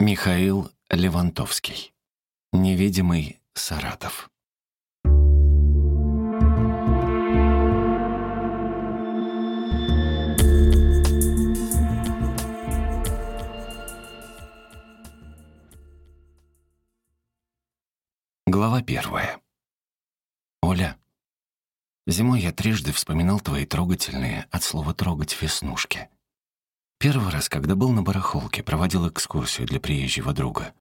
Михаил Левантовский. Невидимый Саратов. Глава первая. Оля, зимой я трижды вспоминал твои трогательные, от слова «трогать» веснушки. Первый раз, когда был на барахолке, проводил экскурсию для приезжего друга.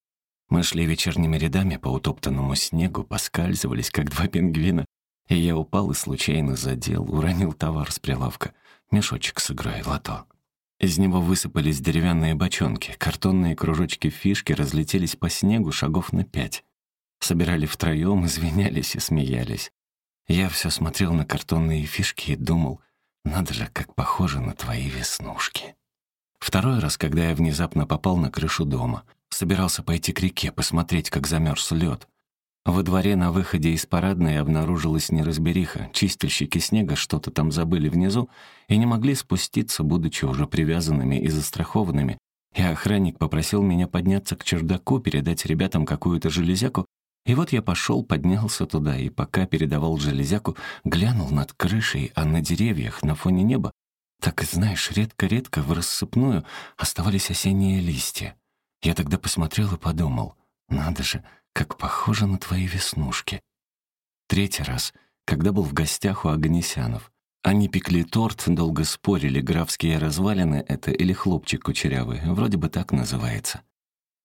Мы шли вечерними рядами по утоптанному снегу, поскальзывались, как два пингвина, и я упал и случайно задел, уронил товар с прилавка, мешочек с игрой лото. Из него высыпались деревянные бочонки, картонные кружочки фишки разлетелись по снегу шагов на пять. Собирали втроем, извинялись и смеялись. Я все смотрел на картонные фишки и думал, надо же, как похоже на твои веснушки. Второй раз, когда я внезапно попал на крышу дома. Собирался пойти к реке, посмотреть, как замерз лед. Во дворе на выходе из парадной обнаружилась неразбериха. Чистильщики снега что-то там забыли внизу и не могли спуститься, будучи уже привязанными и застрахованными. И охранник попросил меня подняться к чердаку, передать ребятам какую-то железяку, и вот я пошел, поднялся туда, и пока передавал железяку, глянул над крышей, а на деревьях, на фоне неба, так, знаешь, редко-редко в рассыпную оставались осенние листья. Я тогда посмотрел и подумал, надо же, как похоже на твои веснушки. Третий раз, когда был в гостях у Аганесянов. Они пекли торт, долго спорили, графские развалины это или хлопчик кучерявый, вроде бы так называется.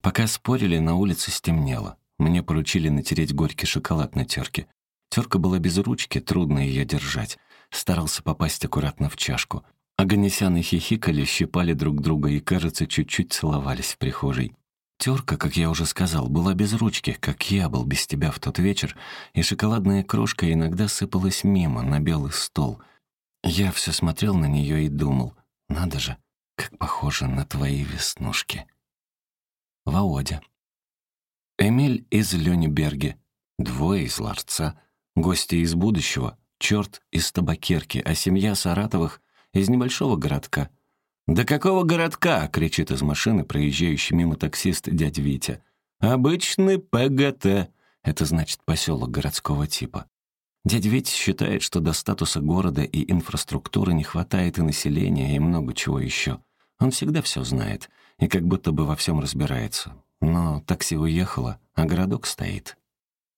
Пока спорили, на улице стемнело. Мне поручили натереть горький шоколад на терке. Терка была без ручки, трудно ее держать. Старался попасть аккуратно в чашку. Аганесяны хихикали, щипали друг друга и, кажется, чуть-чуть целовались в прихожей. Терка, как я уже сказал, была без ручки, как я был без тебя в тот вечер, и шоколадная крошка иногда сыпалась мимо, на белый стол. Я все смотрел на нее и думал, надо же, как похоже на твои веснушки. Ваодя. Эмиль из Лёнеберге, двое из Ларца, гости из будущего, черт из табакерки, а семья Саратовых из небольшого городка. «Да какого городка?» — кричит из машины проезжающий мимо таксист дядь Витя. «Обычный ПГТ». Это значит поселок городского типа. Дядя Витя считает, что до статуса города и инфраструктуры не хватает и населения, и много чего еще. Он всегда все знает и как будто бы во всем разбирается. Но такси уехало, а городок стоит.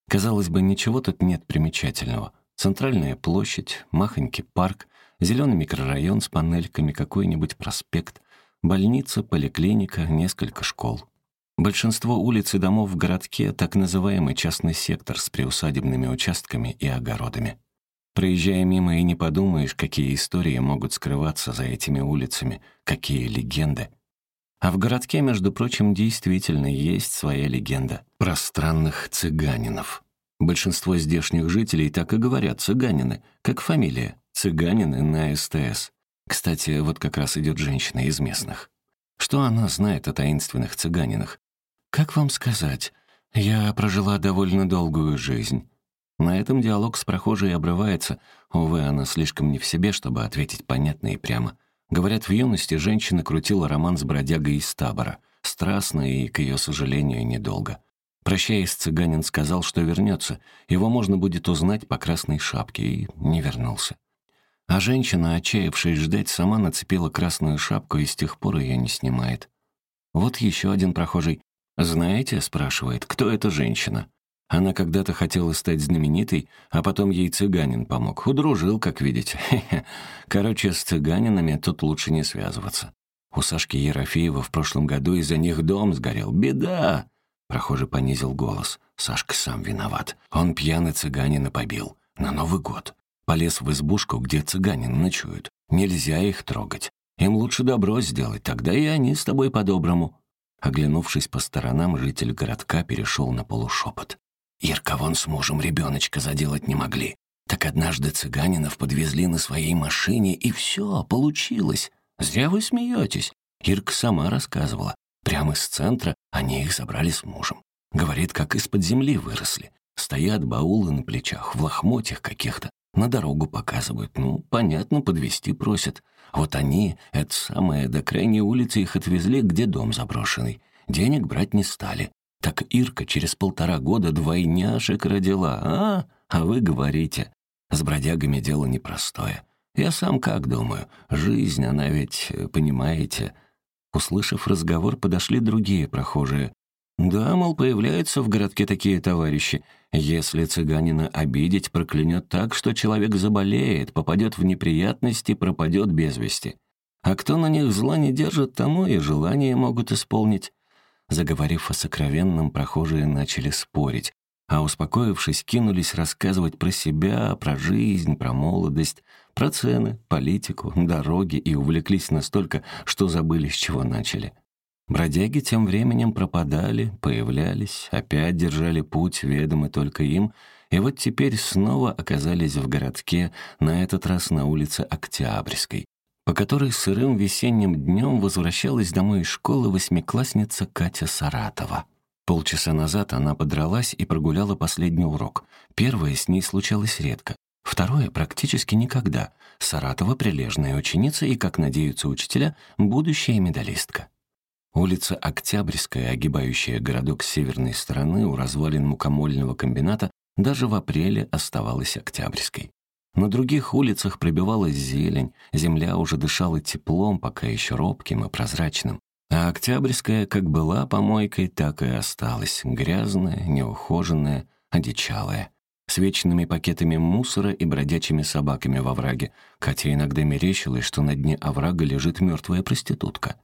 Казалось бы, ничего тут нет примечательного. Центральная площадь, махонький парк, Зеленый микрорайон с панельками, какой-нибудь проспект, больница, поликлиника, несколько школ. Большинство улиц и домов в городке — так называемый частный сектор с приусадебными участками и огородами. Проезжая мимо и не подумаешь, какие истории могут скрываться за этими улицами, какие легенды. А в городке, между прочим, действительно есть своя легенда про странных цыганинов. Большинство здешних жителей так и говорят «цыганины», как фамилия. Цыганины на СТС. Кстати, вот как раз идет женщина из местных. Что она знает о таинственных цыганинах? Как вам сказать? Я прожила довольно долгую жизнь. На этом диалог с прохожей обрывается. Увы, она слишком не в себе, чтобы ответить понятно и прямо. Говорят, в юности женщина крутила роман с бродягой из табора. Страстно и, к ее сожалению, недолго. Прощаясь, цыганин сказал, что вернется. Его можно будет узнать по красной шапке, и не вернулся. А женщина, отчаявшись ждать, сама нацепила красную шапку и с тех пор ее не снимает. Вот еще один прохожий. «Знаете?» — спрашивает, «кто эта женщина?» Она когда-то хотела стать знаменитой, а потом ей цыганин помог. Удружил, как видите. Короче, с цыганинами тут лучше не связываться. У Сашки Ерофеева в прошлом году из-за них дом сгорел. Беда! Прохожий понизил голос. Сашка сам виноват. Он пьяный цыганина побил. На Новый год. Полез в избушку, где цыганин ночуют. Нельзя их трогать. Им лучше добро сделать, тогда и они с тобой по-доброму». Оглянувшись по сторонам, житель городка перешел на полушепот. «Ирка вон с мужем ребеночка заделать не могли. Так однажды цыганинов подвезли на своей машине, и все, получилось. Зря вы смеетесь. Ирка сама рассказывала. Прямо из центра они их забрали с мужем. Говорит, как из-под земли выросли. Стоят баулы на плечах, в лохмотьях каких-то. На дорогу показывают. Ну, понятно, подвести просят. Вот они, это самое, до крайней улицы их отвезли, где дом заброшенный. денег брать не стали. Так Ирка через полтора года двойняшек родила, а? А вы говорите. С бродягами дело непростое. Я сам как думаю, жизнь, она ведь, понимаете...» Услышав разговор, подошли другие прохожие. «Да, мол, появляются в городке такие товарищи. Если цыганина обидеть, проклянет так, что человек заболеет, попадет в неприятности, пропадет без вести. А кто на них зла не держит, тому и желания могут исполнить». Заговорив о сокровенном, прохожие начали спорить а успокоившись, кинулись рассказывать про себя, про жизнь, про молодость, про цены, политику, дороги и увлеклись настолько, что забыли, с чего начали. Бродяги тем временем пропадали, появлялись, опять держали путь, ведомый только им, и вот теперь снова оказались в городке, на этот раз на улице Октябрьской, по которой сырым весенним днем возвращалась домой из школы восьмиклассница Катя Саратова. Полчаса назад она подралась и прогуляла последний урок. Первое с ней случалось редко. Второе — практически никогда. Саратова — прилежная ученица и, как надеются учителя, будущая медалистка. Улица Октябрьская, огибающая городок с северной стороны у развалин мукомольного комбината, даже в апреле оставалась Октябрьской. На других улицах пробивалась зелень, земля уже дышала теплом, пока еще робким и прозрачным. А Октябрьская как была помойкой, так и осталась, грязная, неухоженная, одичалая. С вечными пакетами мусора и бродячими собаками во враге. Катя иногда мерещилась, что на дне оврага лежит мертвая проститутка.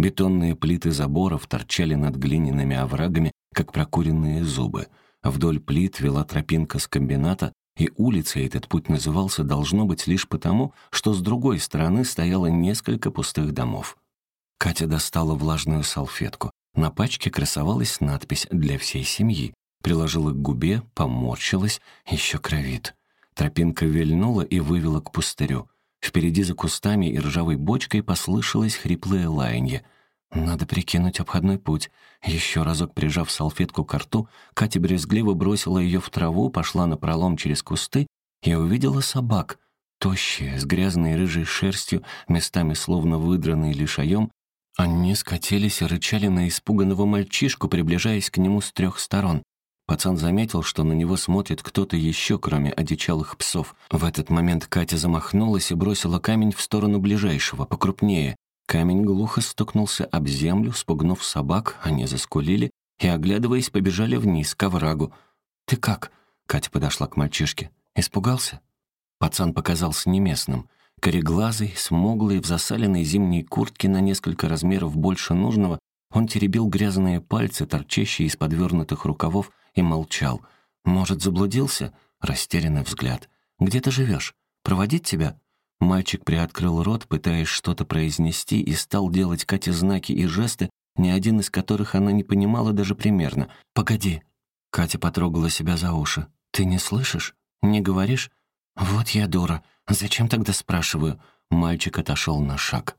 Бетонные плиты заборов торчали над глиняными оврагами, как прокуренные зубы. Вдоль плит вела тропинка с комбината, и улицей этот путь назывался должно быть лишь потому, что с другой стороны стояло несколько пустых домов. Катя достала влажную салфетку. На пачке красовалась надпись «Для всей семьи». Приложила к губе, поморщилась, еще кровит. Тропинка вильнула и вывела к пустырю. Впереди за кустами и ржавой бочкой послышалось хриплое лаяние. Надо прикинуть обходной путь. Еще разок прижав салфетку к рту, Катя брезгливо бросила ее в траву, пошла на пролом через кусты и увидела собак. Тощие, с грязной рыжей шерстью, местами словно выдранные лишаем, они скатились и рычали на испуганного мальчишку, приближаясь к нему с трех сторон. Пацан заметил, что на него смотрит кто-то еще, кроме одичалых псов. В этот момент Катя замахнулась и бросила камень в сторону ближайшего, покрупнее. Камень глухо стукнулся об землю, спугнув собак, они заскулили и, оглядываясь, побежали вниз, к оврагу. «Ты как?» — Катя подошла к мальчишке. «Испугался?» Пацан показался неместным — Кореглазый, смуглый, в засаленной зимней куртке на несколько размеров больше нужного, он теребил грязные пальцы, торчащие из подвернутых рукавов, и молчал. «Может, заблудился?» Растерянный взгляд. «Где ты живешь? Проводить тебя?» Мальчик приоткрыл рот, пытаясь что-то произнести, и стал делать Кате знаки и жесты, ни один из которых она не понимала даже примерно. «Погоди». Катя потрогала себя за уши. «Ты не слышишь? Не говоришь? Вот я дура. «Зачем тогда спрашиваю?» Мальчик отошел на шаг.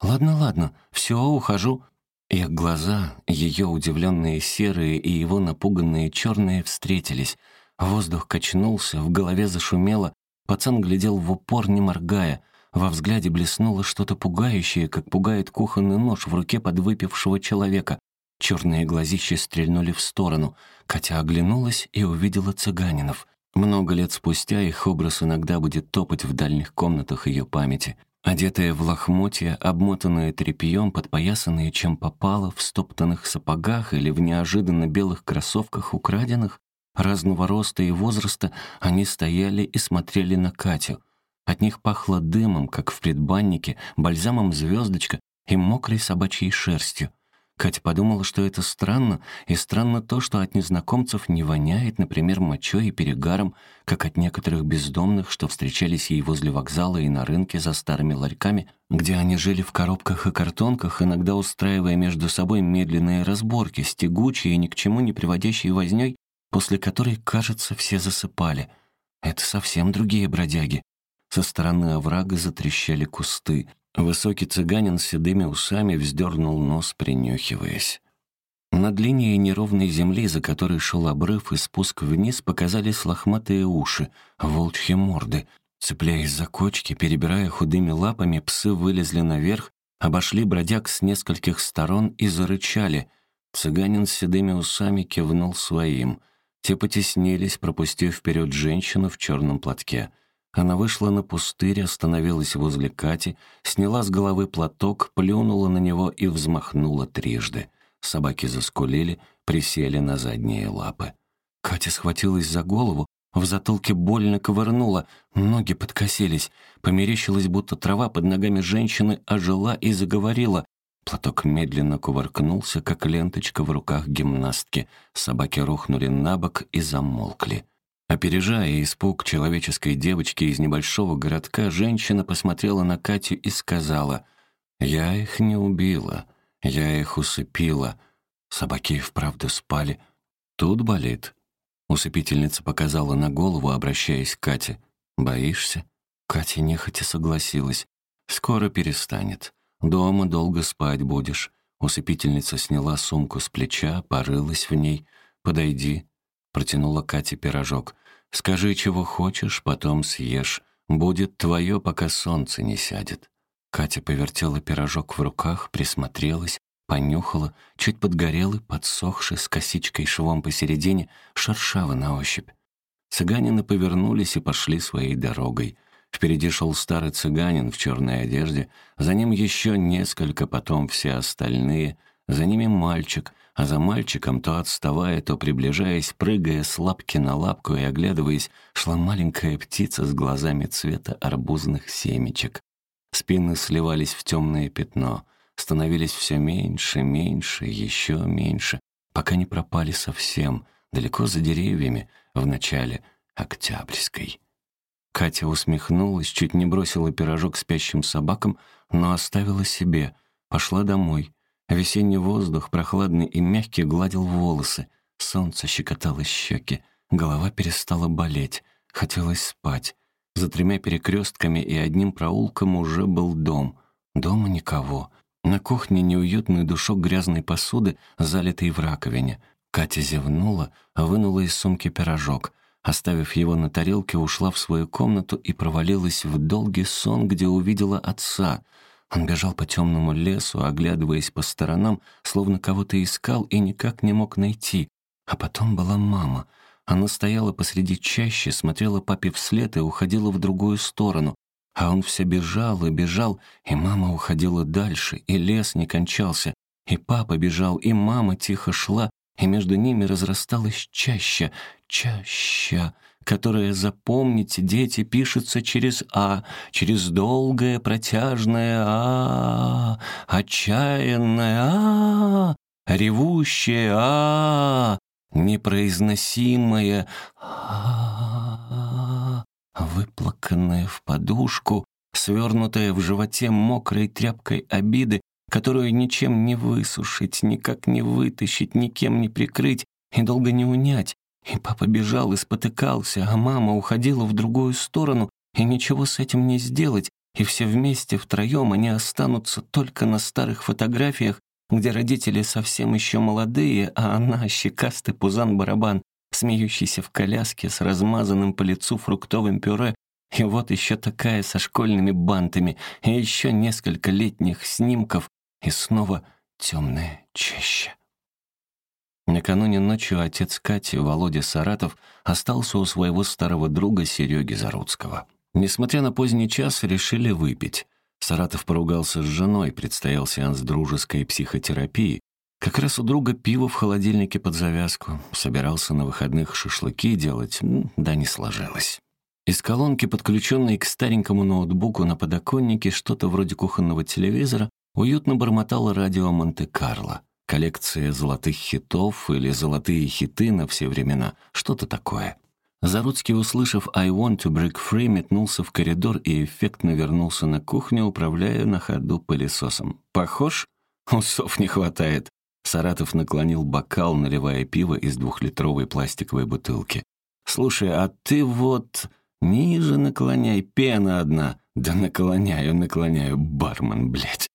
«Ладно, ладно, все, ухожу». Их глаза, ее удивленные серые и его напуганные черные, встретились. Воздух качнулся, в голове зашумело. Пацан глядел в упор, не моргая. Во взгляде блеснуло что-то пугающее, как пугает кухонный нож в руке подвыпившего человека. Черные глазища стрельнули в сторону. Катя оглянулась и увидела цыганинов. Много лет спустя их образ иногда будет топать в дальних комнатах ее памяти. Одетые в лохмотья, обмотанные тряпьем, подпоясанные чем попало, в стоптанных сапогах или в неожиданно белых кроссовках украденных, разного роста и возраста, они стояли и смотрели на Катю. От них пахло дымом, как в предбаннике, бальзамом звездочка и мокрой собачьей шерстью. Катя подумала, что это странно, и странно то, что от незнакомцев не воняет, например, мочой и перегаром, как от некоторых бездомных, что встречались ей возле вокзала и на рынке за старыми ларьками, где они жили в коробках и картонках, иногда устраивая между собой медленные разборки с тягучей и ни к чему не приводящей вознёй, после которой, кажется, все засыпали. Это совсем другие бродяги. Со стороны оврага затрещали кусты — Высокий цыганин с седыми усами вздернул нос, принюхиваясь. Над линией неровной земли, за которой шел обрыв и спуск вниз, показались лохматые уши, волчьи морды. Цепляясь за кочки, перебирая худыми лапами, псы вылезли наверх, обошли бродяг с нескольких сторон и зарычали. Цыганин с седыми усами кивнул своим. Те потеснились, пропустив вперед женщину в черном платке. Она вышла на пустырь, остановилась возле Кати, сняла с головы платок, плюнула на него и взмахнула трижды. Собаки заскулили, присели на задние лапы. Катя схватилась за голову, в затылке больно ковырнула, ноги подкосились. Померещилось, будто трава под ногами женщины ожила и заговорила. Платок медленно кувыркнулся, как ленточка в руках гимнастки. Собаки рухнули на бок и замолкли. Опережая испуг человеческой девочки из небольшого городка, женщина посмотрела на Катю и сказала, «Я их не убила, я их усыпила». Собаки вправду спали. «Тут болит?» Усыпительница показала на голову, обращаясь к Кате. «Боишься?» Катя нехотя согласилась. «Скоро перестанет. Дома долго спать будешь». Усыпительница сняла сумку с плеча, порылась в ней. «Подойди», — протянула Кате пирожок. «Скажи, чего хочешь, потом съешь. Будет твое, пока солнце не сядет». Катя повертела пирожок в руках, присмотрелась, понюхала, чуть подгорелый, подсохший, с косичкой швом посередине, шершаво на ощупь. Цыганины повернулись и пошли своей дорогой. Впереди шел старый цыганин в черной одежде, за ним еще несколько, потом все остальные, за ними мальчик, а за мальчиком, то отставая, то приближаясь, прыгая с лапки на лапку и оглядываясь, шла маленькая птица с глазами цвета арбузных семечек. Спины сливались в темное пятно — становились все меньше, меньше, еще меньше, пока не пропали совсем, далеко за деревьями, в начале Октябрьской. Катя усмехнулась, чуть не бросила пирожок спящим собакам, но оставила себе, пошла домой. Весенний воздух, прохладный и мягкий, гладил волосы, солнце щекотало щеки, голова перестала болеть, хотелось спать. За тремя перекрестками и одним проулком уже был дом. Дома никого — на кухне неуютный душок грязной посуды, залитый в раковине. Катя зевнула, вынула из сумки пирожок. Оставив его на тарелке, ушла в свою комнату и провалилась в долгий сон, где увидела отца. Он бежал по темному лесу, оглядываясь по сторонам, словно кого-то искал и никак не мог найти. А потом была мама. Она стояла посреди чащи, смотрела папе вслед и уходила в другую сторону. А он все бежал и бежал, и мама уходила дальше, и лес не кончался, и папа бежал, и мама тихо шла, и между ними разрасталась чаще, чаще, которая, запомните, дети, пишется через «а», через долгое протяжное «а», отчаянное «а», ревущее «а», непроизносимое «а» выплаканная в подушку, свернутая в животе мокрой тряпкой обиды, которую ничем не высушить, никак не вытащить, никем не прикрыть и долго не унять. И папа бежал и спотыкался, а мама уходила в другую сторону, и ничего с этим не сделать, и все вместе, втроем, они останутся только на старых фотографиях, где родители совсем еще молодые, а она — щекастый пузан-барабан, смеющийся в коляске с размазанным по лицу фруктовым пюре, и вот еще такая со школьными бантами, и еще несколько летних снимков, и снова темная чаща. Накануне ночью отец Кати, Володя Саратов, остался у своего старого друга Сереги Заруцкого. Несмотря на поздний час, решили выпить. Саратов поругался с женой, предстоял сеанс дружеской психотерапии, как раз у друга пиво в холодильнике под завязку. Собирался на выходных шашлыки делать, да не сложилось. Из колонки, подключенной к старенькому ноутбуку на подоконнике, что-то вроде кухонного телевизора, уютно бормотало радио Монте-Карло. Коллекция золотых хитов или золотые хиты на все времена, что-то такое. Заруцкий, услышав «I want to break free», метнулся в коридор и эффектно вернулся на кухню, управляя на ходу пылесосом. «Похож? Усов не хватает. Саратов наклонил бокал, наливая пиво из двухлитровой пластиковой бутылки. «Слушай, а ты вот ниже наклоняй, пена одна». «Да наклоняю, наклоняю, бармен, блядь».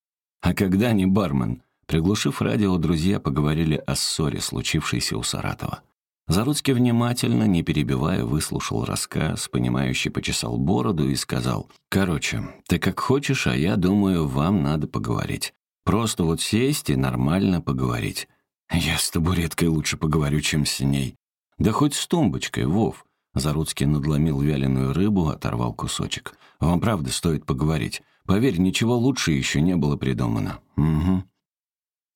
«А когда не бармен?» Приглушив радио, друзья поговорили о ссоре, случившейся у Саратова. Заруцкий внимательно, не перебивая, выслушал рассказ, понимающий почесал бороду и сказал, «Короче, ты как хочешь, а я думаю, вам надо поговорить. Просто вот сесть и нормально поговорить. «Я с табуреткой лучше поговорю, чем с ней». «Да хоть с тумбочкой, Вов». Заруцкий надломил вяленую рыбу, оторвал кусочек. «Вам правда стоит поговорить. Поверь, ничего лучше еще не было придумано». «Угу».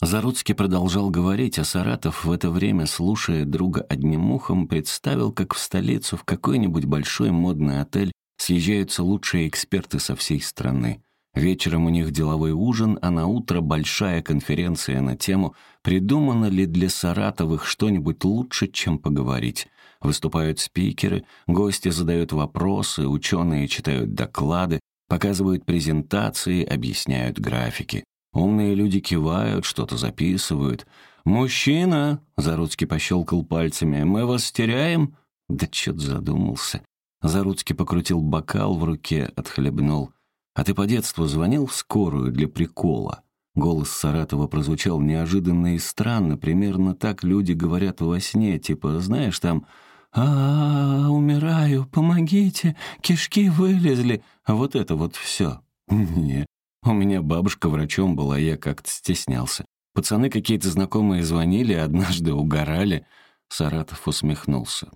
Заруцкий продолжал говорить, а Саратов в это время, слушая друга одним ухом, представил, как в столицу в какой-нибудь большой модный отель съезжаются лучшие эксперты со всей страны. Вечером у них деловой ужин, а на утро большая конференция на тему «Придумано ли для Саратовых что-нибудь лучше, чем поговорить?». Выступают спикеры, гости задают вопросы, ученые читают доклады, показывают презентации, объясняют графики. Умные люди кивают, что-то записывают. «Мужчина!» — Заруцкий пощелкал пальцами. «Мы вас теряем?» Да чё-то задумался. Заруцкий покрутил бокал в руке, отхлебнул. «А ты по детству звонил в скорую для прикола?» Голос Саратова прозвучал неожиданно и странно. Примерно так люди говорят во сне, типа, знаешь, там а, -а, -а умираю, помогите, кишки вылезли». А вот это вот все. Не, у меня бабушка врачом была, я как-то стеснялся. Пацаны какие-то знакомые звонили, однажды угорали. Саратов усмехнулся.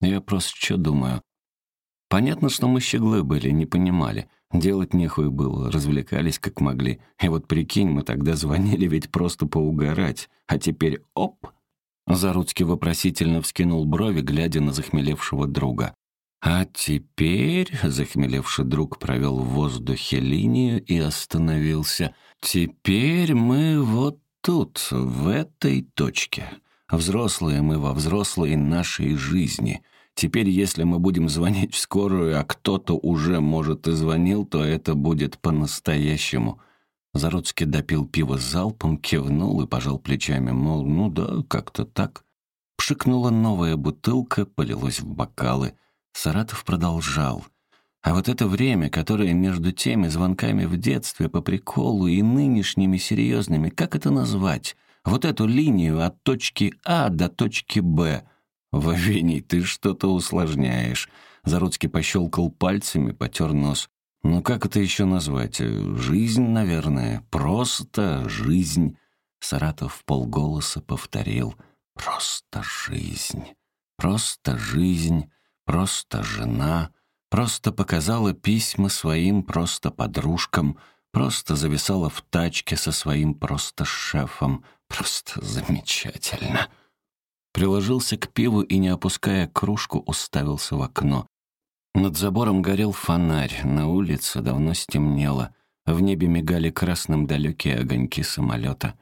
Я просто что думаю? Понятно, что мы щеглы были, не понимали. Делать нехуй было, развлекались как могли. И вот прикинь, мы тогда звонили ведь просто поугарать. А теперь оп! Заруцкий вопросительно вскинул брови, глядя на захмелевшего друга. А теперь, захмелевший друг провел в воздухе линию и остановился. Теперь мы вот тут, в этой точке. Взрослые мы во взрослой нашей жизни. Теперь, если мы будем звонить в скорую, а кто-то уже, может, и звонил, то это будет по-настоящему. Заруцкий допил пиво залпом, кивнул и пожал плечами, мол, ну да, как-то так. Пшикнула новая бутылка, полилась в бокалы — Саратов продолжал. А вот это время, которое между теми звонками в детстве по приколу и нынешними серьезными, как это назвать? Вот эту линию от точки А до точки Б. Вовений, ты что-то усложняешь. Заруцкий пощелкал пальцами, потер нос. Ну как это еще назвать? Жизнь, наверное. Просто жизнь. Саратов полголоса повторил. Просто жизнь. Просто жизнь просто жена, просто показала письма своим просто подружкам, просто зависала в тачке со своим просто шефом. Просто замечательно. Приложился к пиву и, не опуская кружку, уставился в окно. Над забором горел фонарь, на улице давно стемнело. В небе мигали красным далекие огоньки самолета.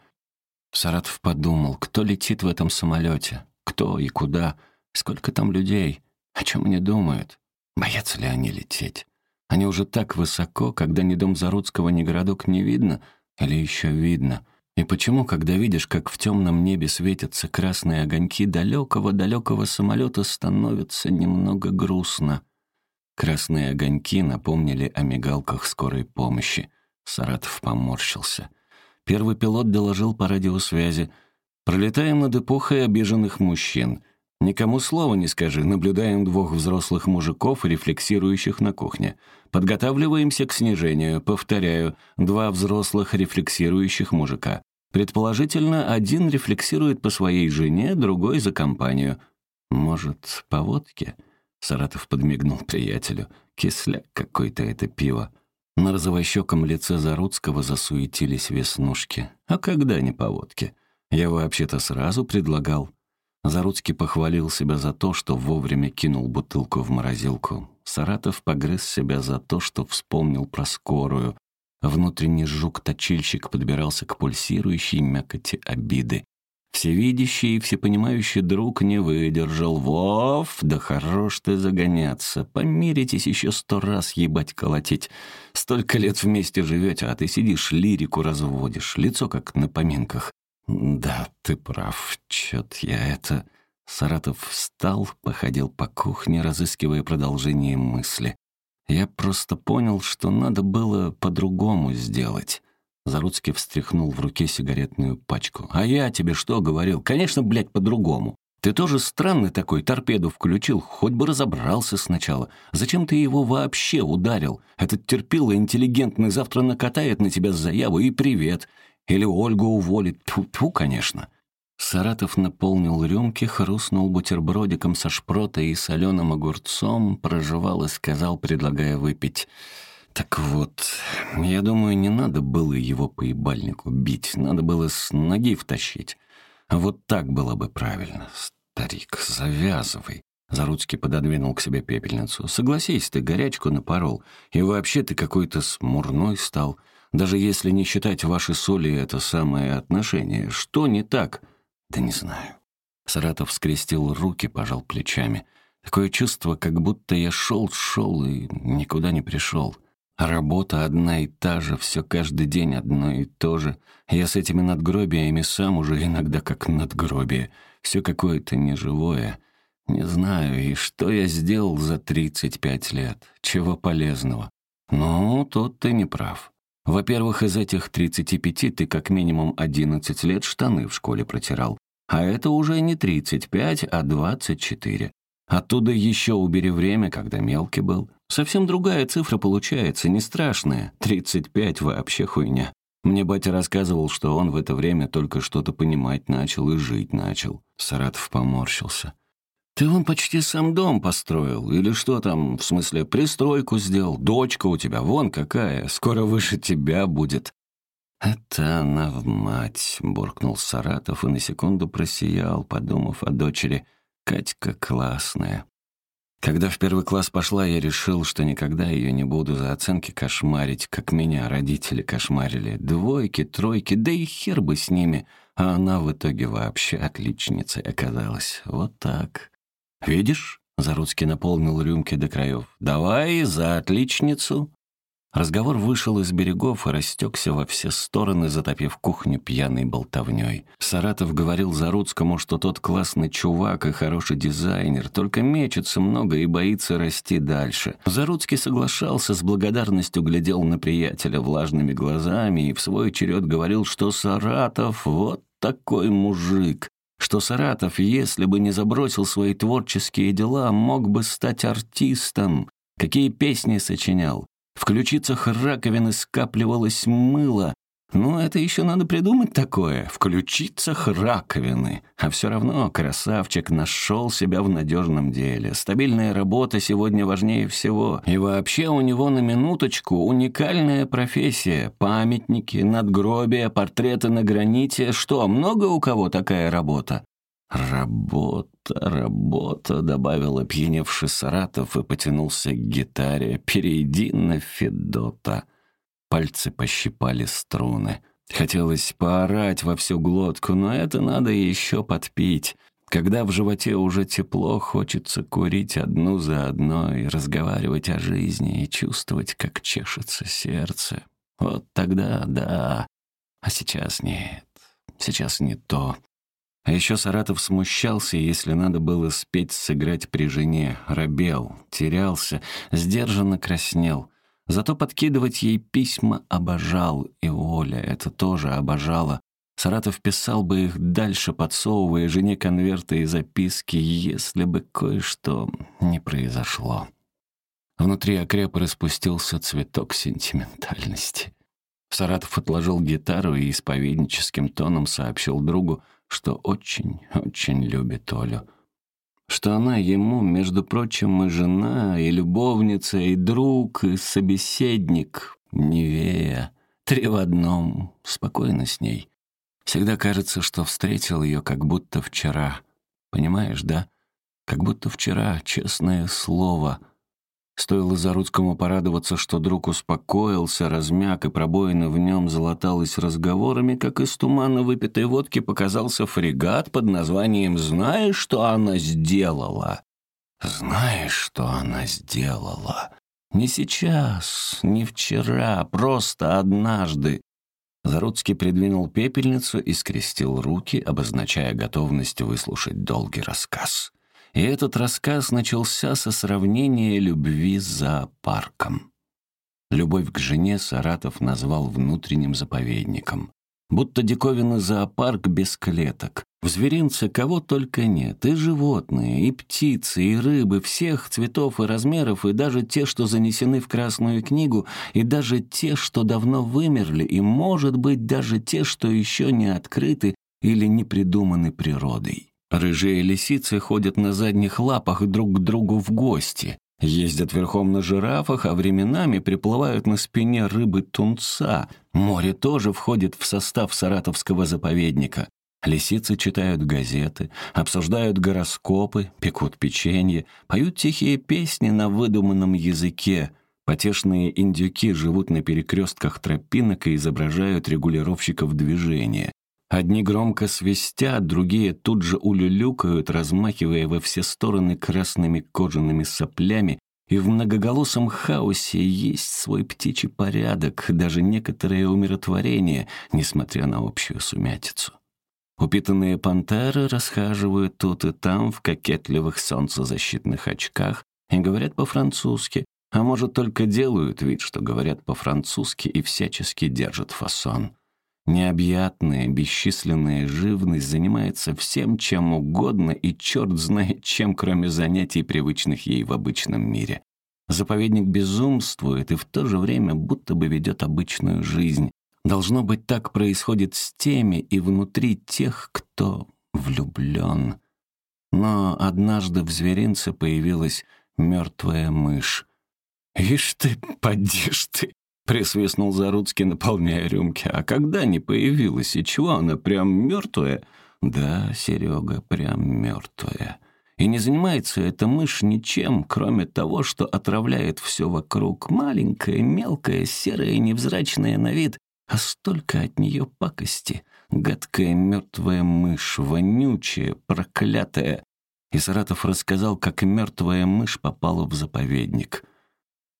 Саратов подумал, кто летит в этом самолете, кто и куда, сколько там людей — о чем они думают? Боятся ли они лететь? Они уже так высоко, когда ни дом Заруцкого, ни городок не видно, или еще видно? И почему, когда видишь, как в темном небе светятся красные огоньки далекого-далекого самолета, становится немного грустно? Красные огоньки напомнили о мигалках скорой помощи. Саратов поморщился. Первый пилот доложил по радиосвязи. «Пролетаем над эпохой обиженных мужчин. Никому слова не скажи, наблюдаем двух взрослых мужиков, рефлексирующих на кухне. Подготавливаемся к снижению, повторяю, два взрослых рефлексирующих мужика. Предположительно, один рефлексирует по своей жене, другой за компанию. Может, по водке? Саратов подмигнул приятелю. Кисляк какой-то это пиво. На розовощеком лице Заруцкого засуетились веснушки. А когда не по водке? Я вообще-то сразу предлагал. Заруцкий похвалил себя за то, что вовремя кинул бутылку в морозилку. Саратов погрыз себя за то, что вспомнил про скорую. Внутренний жук-точильщик подбирался к пульсирующей мякоти обиды. Всевидящий и всепонимающий друг не выдержал. «Вов, да хорош ты загоняться! Помиритесь еще сто раз ебать колотить! Столько лет вместе живете, а ты сидишь лирику разводишь, лицо как на поминках. «Да, ты прав. Чё-то я это...» Саратов встал, походил по кухне, разыскивая продолжение мысли. «Я просто понял, что надо было по-другому сделать». Заруцкий встряхнул в руке сигаретную пачку. «А я тебе что говорил? Конечно, блядь, по-другому. Ты тоже странный такой, торпеду включил, хоть бы разобрался сначала. Зачем ты его вообще ударил? Этот терпило интеллигентный завтра накатает на тебя заяву и привет. Или Ольгу уволит. Тьфу, тьфу, конечно. Саратов наполнил рюмки, хрустнул бутербродиком со шпротой и соленым огурцом, прожевал и сказал, предлагая выпить. «Так вот, я думаю, не надо было его по ебальнику бить, надо было с ноги втащить. Вот так было бы правильно. Старик, завязывай». Заруцкий пододвинул к себе пепельницу. «Согласись, ты горячку напорол. И вообще ты какой-то смурной стал. Даже если не считать ваши соли это самое отношение. Что не так?» «Да не знаю». Саратов скрестил руки, пожал плечами. «Такое чувство, как будто я шел-шел и никуда не пришел. А работа одна и та же, все каждый день одно и то же. Я с этими надгробиями сам уже иногда как надгробие. Все какое-то неживое. Не знаю, и что я сделал за 35 лет? Чего полезного? Ну, тут ты не прав. Во-первых, из этих 35 ты как минимум 11 лет штаны в школе протирал. А это уже не 35, а 24. Оттуда еще убери время, когда мелкий был. Совсем другая цифра получается, не страшная. 35 вообще хуйня. Мне батя рассказывал, что он в это время только что-то понимать начал и жить начал. Саратов поморщился. «Ты вон почти сам дом построил, или что там, в смысле, пристройку сделал, дочка у тебя, вон какая, скоро выше тебя будет». «Это она в мать», — буркнул Саратов и на секунду просиял, подумав о дочери. «Катька классная». Когда в первый класс пошла, я решил, что никогда ее не буду за оценки кошмарить, как меня родители кошмарили. Двойки, тройки, да и хер бы с ними. А она в итоге вообще отличницей оказалась. Вот так. «Видишь?» — Заруцкий наполнил рюмки до краев. «Давай за отличницу!» Разговор вышел из берегов и растекся во все стороны, затопив кухню пьяной болтовней. Саратов говорил Заруцкому, что тот классный чувак и хороший дизайнер, только мечется много и боится расти дальше. Заруцкий соглашался, с благодарностью глядел на приятеля влажными глазами и в свой черед говорил, что Саратов вот такой мужик, что Саратов, если бы не забросил свои творческие дела, мог бы стать артистом. Какие песни сочинял. В ключицах раковины скапливалось мыло. Ну, это еще надо придумать такое. В ключицах раковины. А все равно красавчик нашел себя в надежном деле. Стабильная работа сегодня важнее всего. И вообще у него на минуточку уникальная профессия. Памятники, надгробия, портреты на граните. Что, много у кого такая работа? «Работа, работа», — добавил опьяневший Саратов и потянулся к гитаре. «Перейди на Федота». Пальцы пощипали струны. Хотелось поорать во всю глотку, но это надо еще подпить. Когда в животе уже тепло, хочется курить одну за одной, разговаривать о жизни и чувствовать, как чешется сердце. Вот тогда да, а сейчас нет, сейчас не то. А еще Саратов смущался, если надо было спеть, сыграть при жене, робел, терялся, сдержанно краснел — Зато подкидывать ей письма обожал, и Оля это тоже обожала. Саратов писал бы их дальше, подсовывая жене конверты и записки, если бы кое-что не произошло. Внутри окрепа распустился цветок сентиментальности. Саратов отложил гитару и исповедническим тоном сообщил другу, что очень-очень любит Олю что она ему, между прочим, и жена, и любовница, и друг, и собеседник, Невея. Три в одном. Спокойно с ней. Всегда кажется, что встретил ее как будто вчера. Понимаешь, да? Как будто вчера, честное слово — Стоило Заруцкому порадоваться, что друг успокоился, размяк, и пробоина в нем залаталась разговорами, как из тумана выпитой водки показался фрегат под названием «Знаешь, что она сделала?» «Знаешь, что она сделала?» «Не сейчас, не вчера, просто однажды». Заруцкий придвинул пепельницу и скрестил руки, обозначая готовность выслушать долгий рассказ. И этот рассказ начался со сравнения любви с зоопарком. Любовь к жене Саратов назвал внутренним заповедником. Будто диковинный зоопарк без клеток. В зверинце кого только нет. И животные, и птицы, и рыбы всех цветов и размеров, и даже те, что занесены в Красную книгу, и даже те, что давно вымерли, и, может быть, даже те, что еще не открыты, или не придуманы природой. Рыжие лисицы ходят на задних лапах друг к другу в гости, ездят верхом на жирафах, а временами приплывают на спине рыбы-тунца. Море тоже входит в состав саратовского заповедника. Лисицы читают газеты, обсуждают гороскопы, пекут печенье, поют тихие песни на выдуманном языке. Потешные индюки живут на перекрестках тропинок и изображают регулировщиков движения. Одни громко свистят, другие тут же улюлюкают, размахивая во все стороны красными кожаными соплями, и в многоголосом хаосе есть свой птичий порядок, даже некоторое умиротворение, несмотря на общую сумятицу. Упитанные пантеры расхаживают тут и там в кокетливых солнцезащитных очках и говорят по-французски, а может, только делают вид, что говорят по-французски и всячески держат фасон. Необъятная, бесчисленная живность занимается всем, чем угодно, и черт знает чем, кроме занятий, привычных ей в обычном мире. Заповедник безумствует и в то же время будто бы ведет обычную жизнь, Должно быть, так происходит с теми и внутри тех, кто влюблен. Но однажды в зверинце появилась мертвая мышь. «Ишь ты, подишь ты!» — присвистнул Заруцкий, наполняя рюмки. «А когда не появилась, и чего она прям мертвая?» «Да, Серега, прям мертвая. И не занимается эта мышь ничем, кроме того, что отравляет все вокруг. Маленькая, мелкая, серая, невзрачная на вид, а столько от нее пакости. Гадкая мертвая мышь, вонючая, проклятая. И Саратов рассказал, как мертвая мышь попала в заповедник.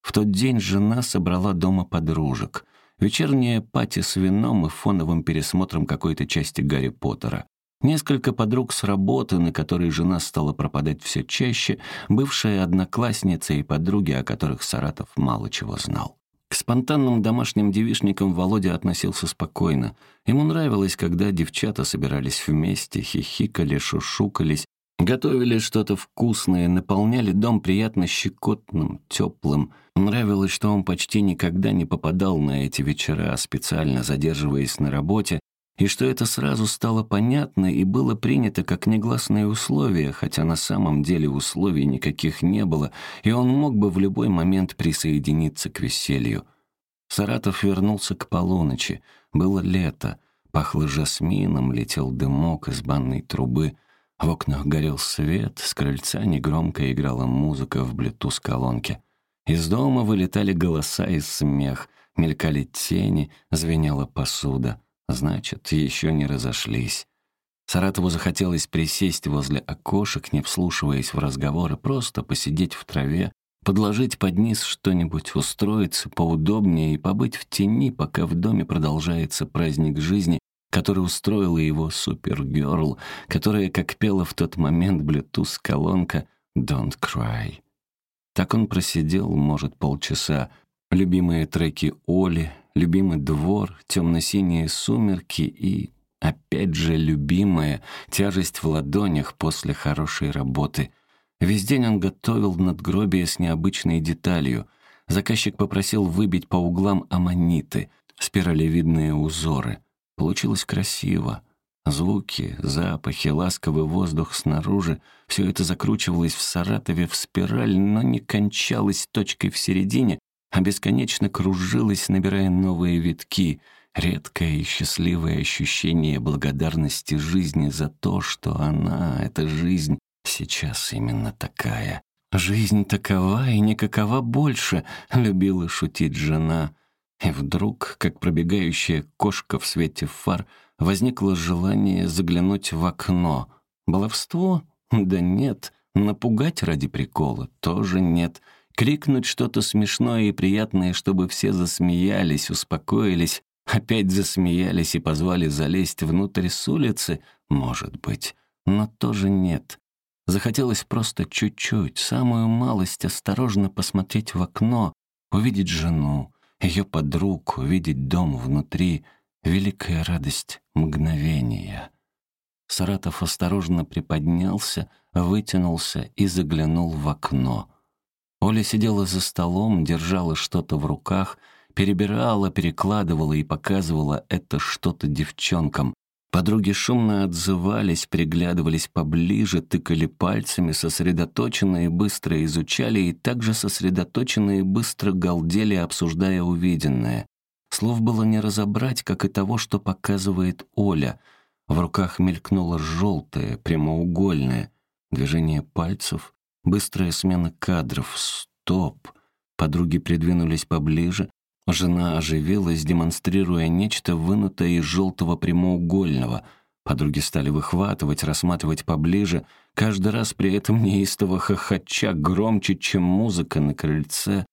В тот день жена собрала дома подружек. Вечерняя пати с вином и фоновым пересмотром какой-то части Гарри Поттера. Несколько подруг с работы, на которой жена стала пропадать все чаще, бывшая одноклассница и подруги, о которых Саратов мало чего знал. К спонтанным домашним девишникам Володя относился спокойно. Ему нравилось, когда девчата собирались вместе, хихикали, шушукались, готовили что-то вкусное, наполняли дом приятно щекотным, теплым. Нравилось, что он почти никогда не попадал на эти вечера, специально задерживаясь на работе, и что это сразу стало понятно и было принято как негласное условие, хотя на самом деле условий никаких не было, и он мог бы в любой момент присоединиться к веселью. Саратов вернулся к полуночи. Было лето. Пахло жасмином, летел дымок из банной трубы. В окнах горел свет, с крыльца негромко играла музыка в блютуз-колонке. Из дома вылетали голоса и смех, мелькали тени, звенела посуда — Значит, еще не разошлись. Саратову захотелось присесть возле окошек, не вслушиваясь в разговоры, просто посидеть в траве, подложить под низ что-нибудь, устроиться поудобнее и побыть в тени, пока в доме продолжается праздник жизни, который устроила его супергерл, которая, как пела в тот момент блютуз-колонка «Don't cry». Так он просидел, может, полчаса. Любимые треки Оли, любимый двор, темно-синие сумерки и, опять же, любимая тяжесть в ладонях после хорошей работы. Весь день он готовил надгробие с необычной деталью. Заказчик попросил выбить по углам аммониты, спиралевидные узоры. Получилось красиво. Звуки, запахи, ласковый воздух снаружи — все это закручивалось в Саратове в спираль, но не кончалось точкой в середине, а бесконечно кружилась, набирая новые витки, редкое и счастливое ощущение благодарности жизни за то, что она, эта жизнь, сейчас именно такая. «Жизнь такова и никакова больше», — любила шутить жена. И вдруг, как пробегающая кошка в свете фар, возникло желание заглянуть в окно. Баловство? Да нет. Напугать ради прикола? Тоже нет. — крикнуть что-то смешное и приятное, чтобы все засмеялись, успокоились, опять засмеялись и позвали залезть внутрь с улицы, может быть, но тоже нет. Захотелось просто чуть-чуть, самую малость осторожно посмотреть в окно, увидеть жену, ее подруг, увидеть дом внутри. Великая радость мгновения. Саратов осторожно приподнялся, вытянулся и заглянул в окно — Оля сидела за столом, держала что-то в руках, перебирала, перекладывала и показывала это что-то девчонкам. Подруги шумно отзывались, приглядывались поближе, тыкали пальцами, сосредоточенно и быстро изучали, и также сосредоточенно и быстро галдели, обсуждая увиденное. Слов было не разобрать, как и того, что показывает Оля. В руках мелькнуло желтое, прямоугольное. Движение пальцев, быстрая смена кадров. Стоп! Подруги придвинулись поближе, Жена оживилась, демонстрируя нечто вынутое из желтого прямоугольного. Подруги стали выхватывать, рассматривать поближе, каждый раз при этом неистово хохоча громче, чем музыка на крыльце.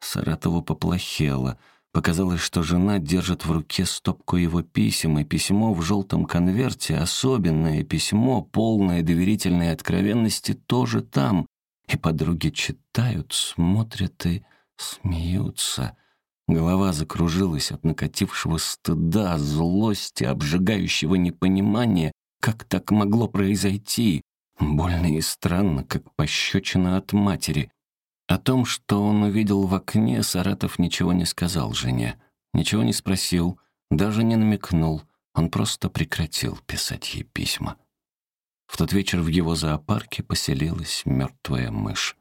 Саратову поплохело. Показалось, что жена держит в руке стопку его писем, и письмо в желтом конверте, особенное письмо, полное доверительной откровенности, тоже там. И подруги читают, смотрят и смеются. Голова закружилась от накатившего стыда, злости, обжигающего непонимания, как так могло произойти. Больно и странно, как пощечина от матери. О том, что он увидел в окне, Саратов ничего не сказал жене. Ничего не спросил, даже не намекнул. Он просто прекратил писать ей письма. В тот вечер в его зоопарке поселилась мертвая мышь.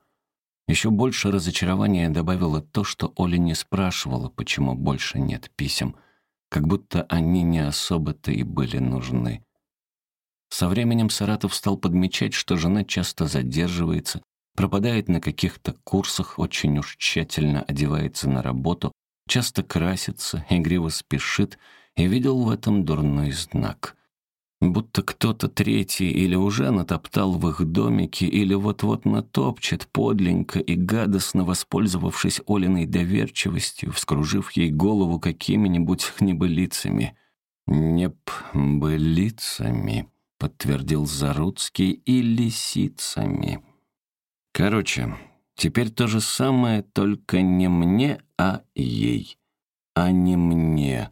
Еще больше разочарования добавило то, что Оля не спрашивала, почему больше нет писем, как будто они не особо-то и были нужны. Со временем Саратов стал подмечать, что жена часто задерживается, пропадает на каких-то курсах, очень уж тщательно одевается на работу, часто красится, игриво спешит, и видел в этом дурной знак — будто кто-то третий или уже натоптал в их домике, или вот-вот натопчет подленько и гадостно воспользовавшись Олиной доверчивостью, вскружив ей голову какими-нибудь небылицами. «Небылицами», — подтвердил Заруцкий, — «и лисицами». Короче, теперь то же самое, только не мне, а ей. А не мне.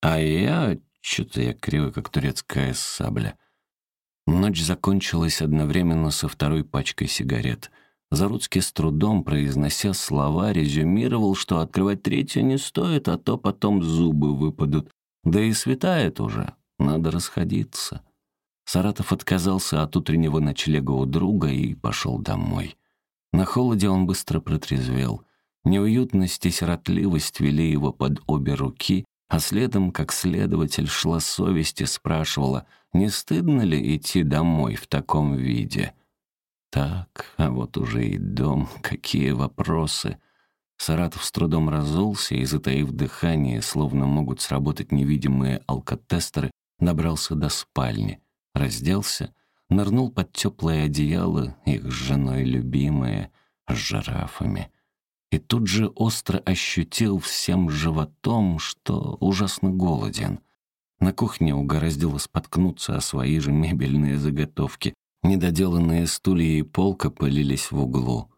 А я что-то я кривый, как турецкая сабля. Ночь закончилась одновременно со второй пачкой сигарет. Заруцкий с трудом, произнося слова, резюмировал, что открывать третью не стоит, а то потом зубы выпадут. Да и светает уже, надо расходиться. Саратов отказался от утреннего ночлега у друга и пошел домой. На холоде он быстро протрезвел. Неуютность и сиротливость вели его под обе руки, а следом, как следователь, шла совесть и спрашивала, не стыдно ли идти домой в таком виде. Так, а вот уже и дом, какие вопросы. Саратов с трудом разулся и, затаив дыхание, словно могут сработать невидимые алкотестеры, добрался до спальни, разделся, нырнул под теплое одеяло, их с женой любимое, с жирафами — и тут же остро ощутил всем животом, что ужасно голоден. На кухне угораздило споткнуться о свои же мебельные заготовки. Недоделанные стулья и полка пылились в углу.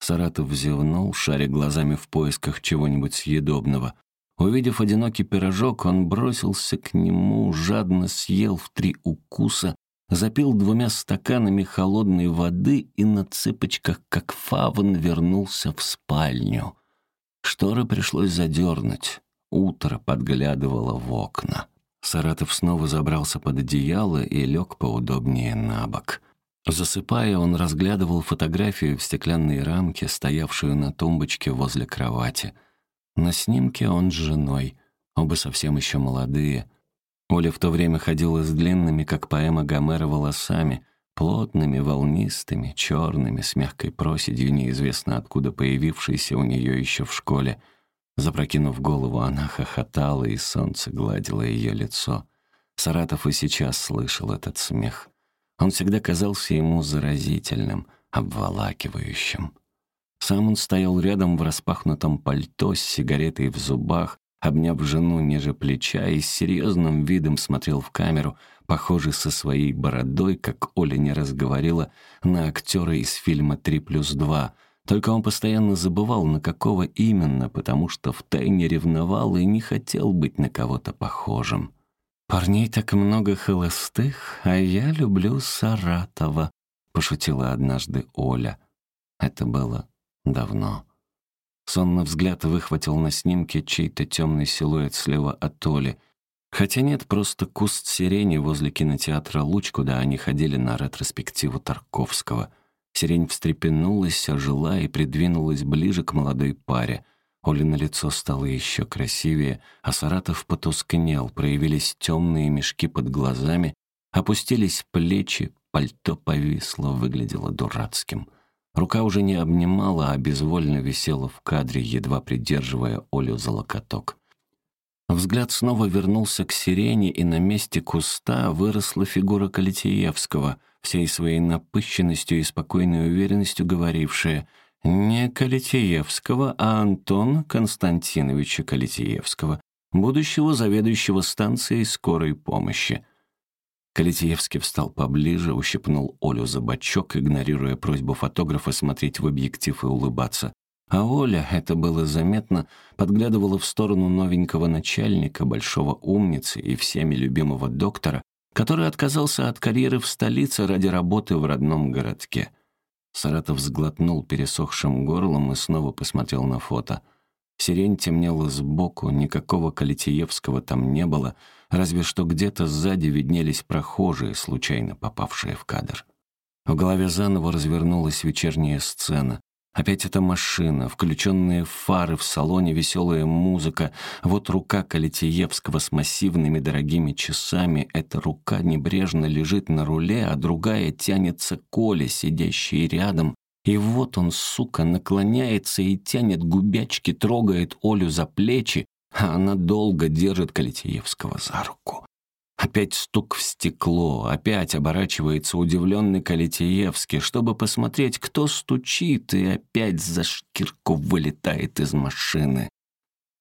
Саратов зевнул, шаря глазами в поисках чего-нибудь съедобного. Увидев одинокий пирожок, он бросился к нему, жадно съел в три укуса запил двумя стаканами холодной воды и на цыпочках, как фавн, вернулся в спальню. Шторы пришлось задернуть. Утро подглядывало в окна. Саратов снова забрался под одеяло и лег поудобнее на бок. Засыпая, он разглядывал фотографию в стеклянной рамке, стоявшую на тумбочке возле кровати. На снимке он с женой, оба совсем еще молодые — Оля в то время ходила с длинными, как поэма Гомера, волосами, плотными, волнистыми, черными, с мягкой проседью, неизвестно откуда появившейся у нее еще в школе. Запрокинув голову, она хохотала, и солнце гладило ее лицо. Саратов и сейчас слышал этот смех. Он всегда казался ему заразительным, обволакивающим. Сам он стоял рядом в распахнутом пальто с сигаретой в зубах, обняв жену ниже плеча и с серьезным видом смотрел в камеру, похожий со своей бородой, как Оля не разговорила, на актера из фильма «Три плюс два». Только он постоянно забывал, на какого именно, потому что втайне ревновал и не хотел быть на кого-то похожим. «Парней так много холостых, а я люблю Саратова», — пошутила однажды Оля. Это было давно. Сонный взгляд выхватил на снимке чей-то темный силуэт слева от Оли. Хотя нет, просто куст сирени возле кинотеатра «Луч», куда они ходили на ретроспективу Тарковского. Сирень встрепенулась, ожила и придвинулась ближе к молодой паре. Олина лицо стало еще красивее, а Саратов потускнел, проявились темные мешки под глазами, опустились плечи, пальто повисло, выглядело дурацким. Рука уже не обнимала, а безвольно висела в кадре, едва придерживая Олю за локоток. Взгляд снова вернулся к сирене, и на месте куста выросла фигура Калитиевского, всей своей напыщенностью и спокойной уверенностью говорившая «Не Калитиевского, а Антона Константиновича Калитиевского, будущего заведующего станцией скорой помощи». Калитиевский встал поближе, ущипнул Олю за бочок, игнорируя просьбу фотографа смотреть в объектив и улыбаться. А Оля, это было заметно, подглядывала в сторону новенького начальника, большого умницы и всеми любимого доктора, который отказался от карьеры в столице ради работы в родном городке. Саратов сглотнул пересохшим горлом и снова посмотрел на фото. Сирень темнела сбоку, никакого Калитиевского там не было, разве что где-то сзади виднелись прохожие, случайно попавшие в кадр. В голове заново развернулась вечерняя сцена. Опять эта машина, включенные фары в салоне, веселая музыка. Вот рука Калитиевского с массивными дорогими часами. Эта рука небрежно лежит на руле, а другая тянется к Оле, сидящей рядом. И вот он, сука, наклоняется и тянет губячки, трогает Олю за плечи, а она долго держит Калитиевского за руку. Опять стук в стекло, опять оборачивается удивленный Калитиевский, чтобы посмотреть, кто стучит, и опять за шкирку вылетает из машины.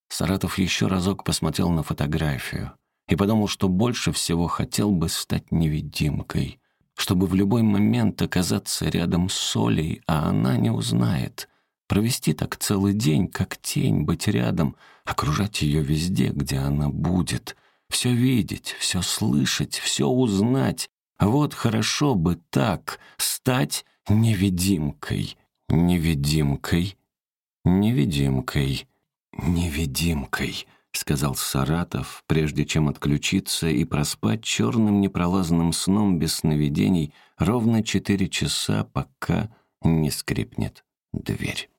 Саратов еще разок посмотрел на фотографию и подумал, что больше всего хотел бы стать невидимкой, чтобы в любой момент оказаться рядом с Олей, а она не узнает. Провести так целый день, как тень, быть рядом, окружать ее везде, где она будет — все видеть, все слышать, все узнать. Вот хорошо бы так, стать невидимкой, невидимкой, невидимкой, невидимкой, сказал Саратов, прежде чем отключиться и проспать черным непролазным сном без сновидений ровно четыре часа, пока не скрипнет дверь.